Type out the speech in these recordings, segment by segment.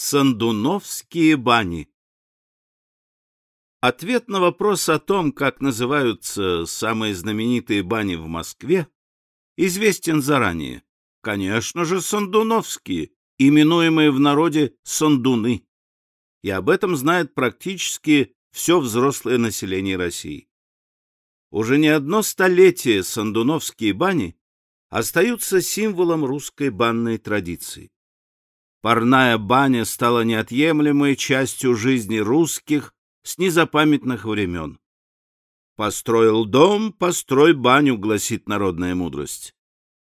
Сандуновские бани Ответ на вопрос о том, как называются самые знаменитые бани в Москве, известен заранее. Конечно же, Сандуновские, именуемые в народе Сандуны. И об этом знает практически все взрослое население России. Уже не одно столетие Сандуновские бани остаются символом русской банной традиции. Парная баня стала неотъемлемой частью жизни русских с незапамятных времен. «Построил дом, построй баню», — гласит народная мудрость.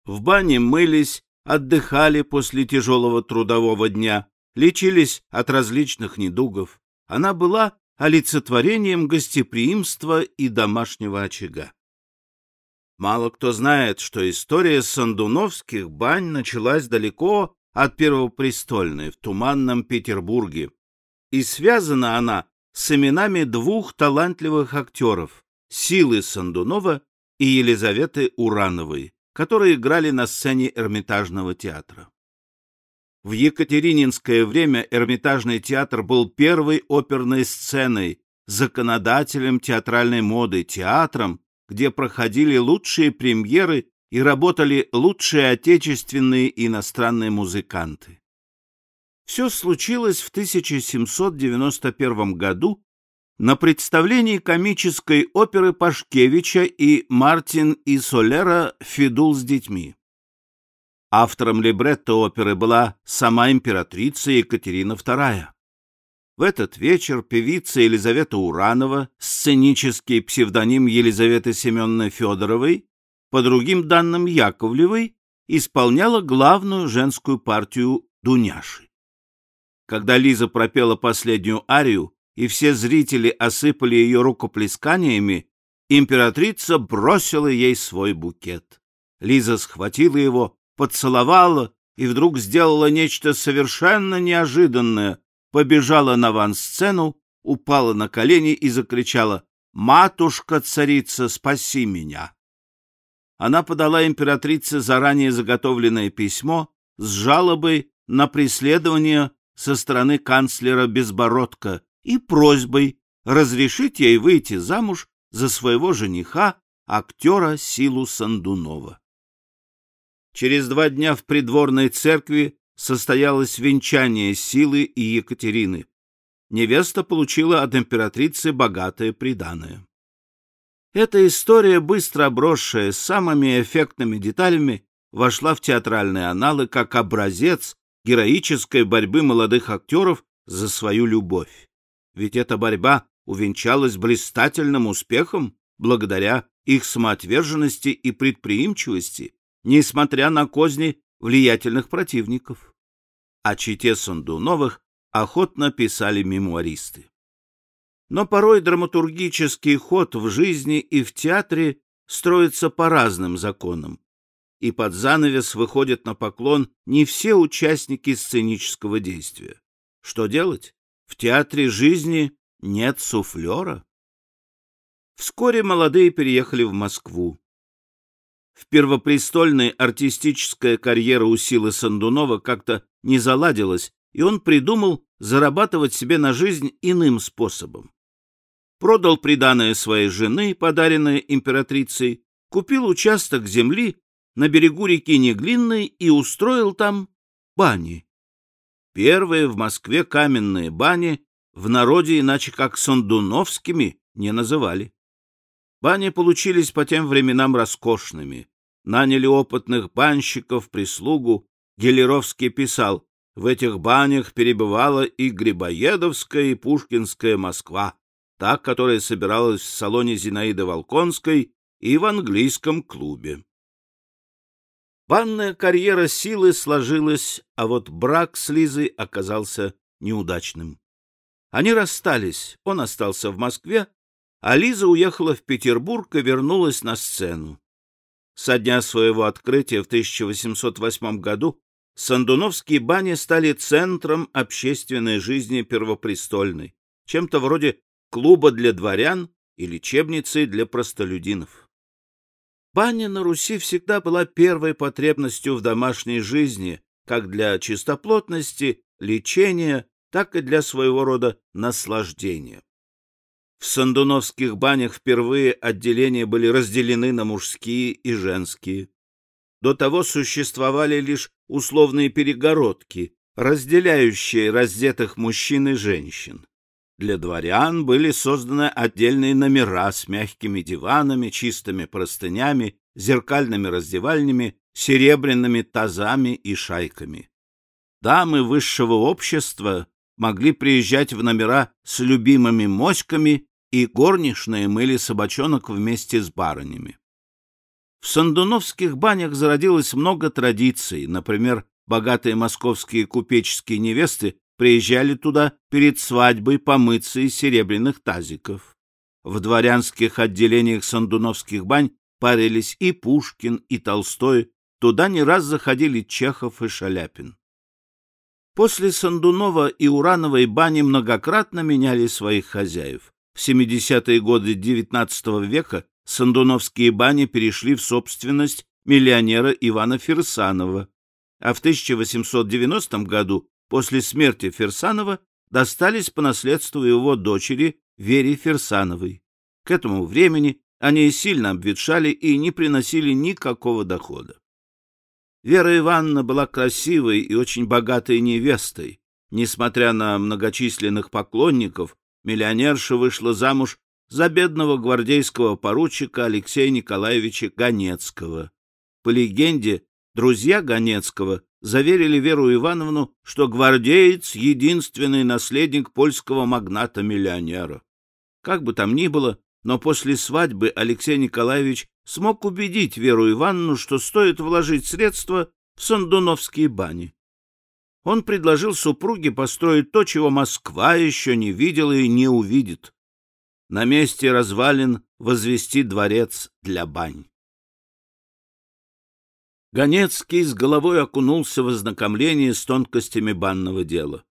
В бане мылись, отдыхали после тяжелого трудового дня, лечились от различных недугов. Она была олицетворением гостеприимства и домашнего очага. Мало кто знает, что история сандуновских бань началась далеко от Первопрестольной в Туманном Петербурге, и связана она с именами двух талантливых актеров — Силы Сандунова и Елизаветы Урановой, которые играли на сцене Эрмитажного театра. В Екатерининское время Эрмитажный театр был первой оперной сценой, законодателем театральной моды, театром, где проходили лучшие премьеры и работали лучшие отечественные и иностранные музыканты. Все случилось в 1791 году на представлении комической оперы Пашкевича и Мартин и Солера «Фидул с детьми». Автором либретто оперы была сама императрица Екатерина II. В этот вечер певица Елизавета Уранова, сценический псевдоним Елизаветы Семеновны Федоровой, по другим данным Яковлевой, исполняла главную женскую партию Дуняши. Когда Лиза пропела последнюю арию, и все зрители осыпали ее рукоплесканиями, императрица бросила ей свой букет. Лиза схватила его, поцеловала и вдруг сделала нечто совершенно неожиданное, побежала на ван-сцену, упала на колени и закричала «Матушка-царица, спаси меня!». Она подала императрице заранее заготовленное письмо с жалобой на преследование со стороны канцлера Безбородка и просьбой разрешить ей выйти замуж за своего жениха, актера Силу Сандунова. Через два дня в придворной церкви состоялось венчание Силы и Екатерины. Невеста получила от императрицы богатое приданое. Эта история, быстро обросшая самыми эффектными деталями, вошла в театральные аналы как образец героической борьбы молодых актеров за свою любовь. Ведь эта борьба увенчалась блистательным успехом благодаря их самоотверженности и предприимчивости, несмотря на козни влиятельных противников. О чите Сандуновых охотно писали мемуаристы. Но порой драматургический ход в жизни и в театре строится по разным законам, и под занавес выходят на поклон не все участники сценического действия. Что делать? В театре жизни нет суфлера. Вскоре молодые переехали в Москву. В Первопрестольной артистическая карьера у Силы Сандунова как-то не заладилась, и он придумал зарабатывать себе на жизнь иным способом. Продал приданое своей жены, подаренное императрицей, купил участок земли на берегу реки Неглинной и устроил там бани. Первые в Москве каменные бани в народе иначе как Сандуновскими не называли. Бани получились по тем временам роскошными. Наняли опытных банщиков, прислугу. Гелеровский писал, в этих банях перебывала и Грибоедовская, и Пушкинская Москва, та, которая собиралась в салоне Зинаиды Волконской и в английском клубе. Банная карьера силы сложилась, а вот брак с Лизой оказался неудачным. Они расстались, он остался в Москве, а Лиза уехала в Петербург и вернулась на сцену. Со дня своего открытия в 1808 году Сандуновские бани стали центром общественной жизни Первопрестольной, чем-то вроде клуба для дворян и лечебницы для простолюдинов. Баня на Руси всегда была первой потребностью в домашней жизни, как для чистоплотности, лечения, так и для своего рода наслаждения. В сандуновских банях впервые отделения были разделены на мужские и женские. До того существовали лишь условные перегородки, разделяющие раздетых мужчин и женщин. Для дворян были созданы отдельные номера с мягкими диванами, чистыми простынями, зеркальными раздевальнями, серебряными тазами и шайками. Дамы высшего общества могли приезжать в номера с любимыми моськами, и горничные мыли собачонок вместе с барынями. В сандуновских банях зародилось много традиций. Например, богатые московские купеческие невесты приезжали туда перед свадьбой помыться из серебряных тазиков. В дворянских отделениях сандуновских бань парились и Пушкин, и Толстой, туда не раз заходили Чехов и Шаляпин. После Сандунова и Урановой бани многократно меняли своих хозяев. В 70-е годы XIX века Сандуновские бани перешли в собственность миллионера Ивана Ферсанова, а в 1890 году, после смерти Ферсанова, достались по наследству его дочери Вере Ферсановой. К этому времени они сильно обветшали и не приносили никакого дохода. Вера Ивановна была красивой и очень богатой невестой. Несмотря на многочисленных поклонников, миллионерша вышла замуж за бедного гвардейского поручика Алексея Николаевича Ганецкого. По легенде, друзья Ганецкого заверили Веру Ивановну, что гвардеец — единственный наследник польского магната-миллионера. Как бы там ни было, но после свадьбы Алексей Николаевич смог убедить Веру Ивановну, что стоит вложить средства в Сандуновские бани. Он предложил супруге построить то, чего Москва еще не видела и не увидит. На месте развалин возвести дворец для бань. Ганецкий с головой окунулся в ознакомление с тонкостями банного дела.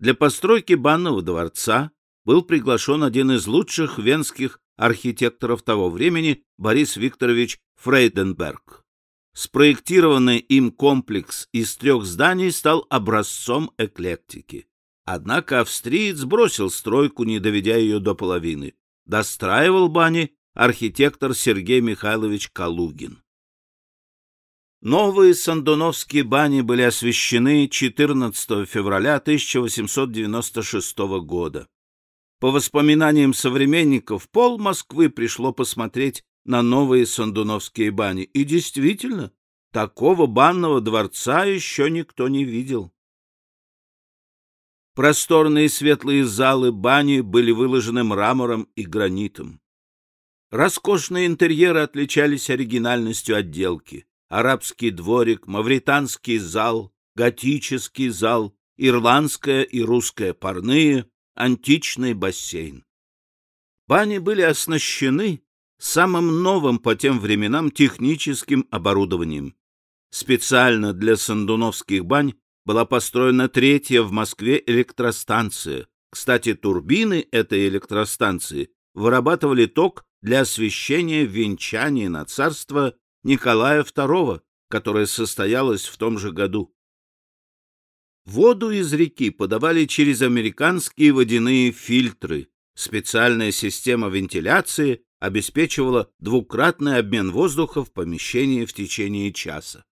Для постройки банного дворца был приглашен один из лучших венских архитекторов того времени Борис Викторович Фрейденберг. Спроектированный им комплекс из трех зданий стал образцом эклектики. Однако австриец бросил стройку, не доведя ее до половины. Достраивал бани архитектор Сергей Михайлович Калугин. Новые сандуновские бани были освящены 14 февраля 1896 года. По воспоминаниям современников, пол Москвы пришло посмотреть на новые сандуновские бани. И действительно, такого банного дворца еще никто не видел. Просторные светлые залы бани были выложены мрамором и гранитом. Роскошные интерьеры отличались оригинальностью отделки. Арабский дворик, мавританский зал, готический зал, ирландская и русская парные, античный бассейн. Бани были оснащены самым новым по тем временам техническим оборудованием. Специально для сандуновских бань была построена третья в Москве электростанция. Кстати, турбины этой электростанции вырабатывали ток для освещения венчания на царство Николая II, которое состоялось в том же году. Воду из реки подавали через американские водяные фильтры. Специальная система вентиляции обеспечивала двукратный обмен воздуха в помещении в течение часа.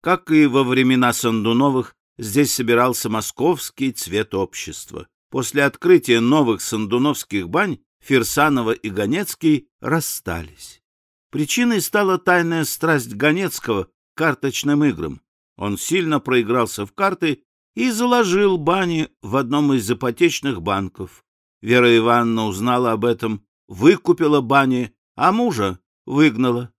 Как и во времена Сандуновых, здесь собирался московский цвет общества. После открытия новых сандуновских бань Фирсанова и Ганецкий расстались. Причиной стала тайная страсть Ганецкого к карточным играм. Он сильно проигрался в карты и заложил бани в одном из ипотечных банков. Вера Ивановна узнала об этом, выкупила бани, а мужа выгнала.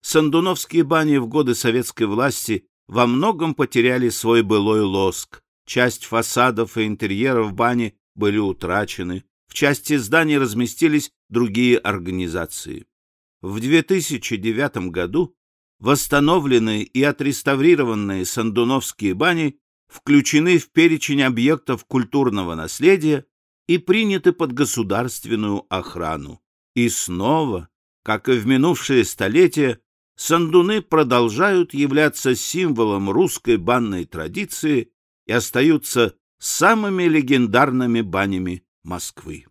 Сандуновские бани в годы советской власти во многом потеряли свой былой лоск. Часть фасадов и интерьеров бани были утрачены, в части зданий разместились другие организации. В 2009 году восстановленные и отреставрированные Сандуновские бани включены в перечень объектов культурного наследия и приняты под государственную охрану. И снова, как и в минувшие столетия, сандуны продолжают являться символом русской банной традиции и остаются самыми легендарными банями Москвы.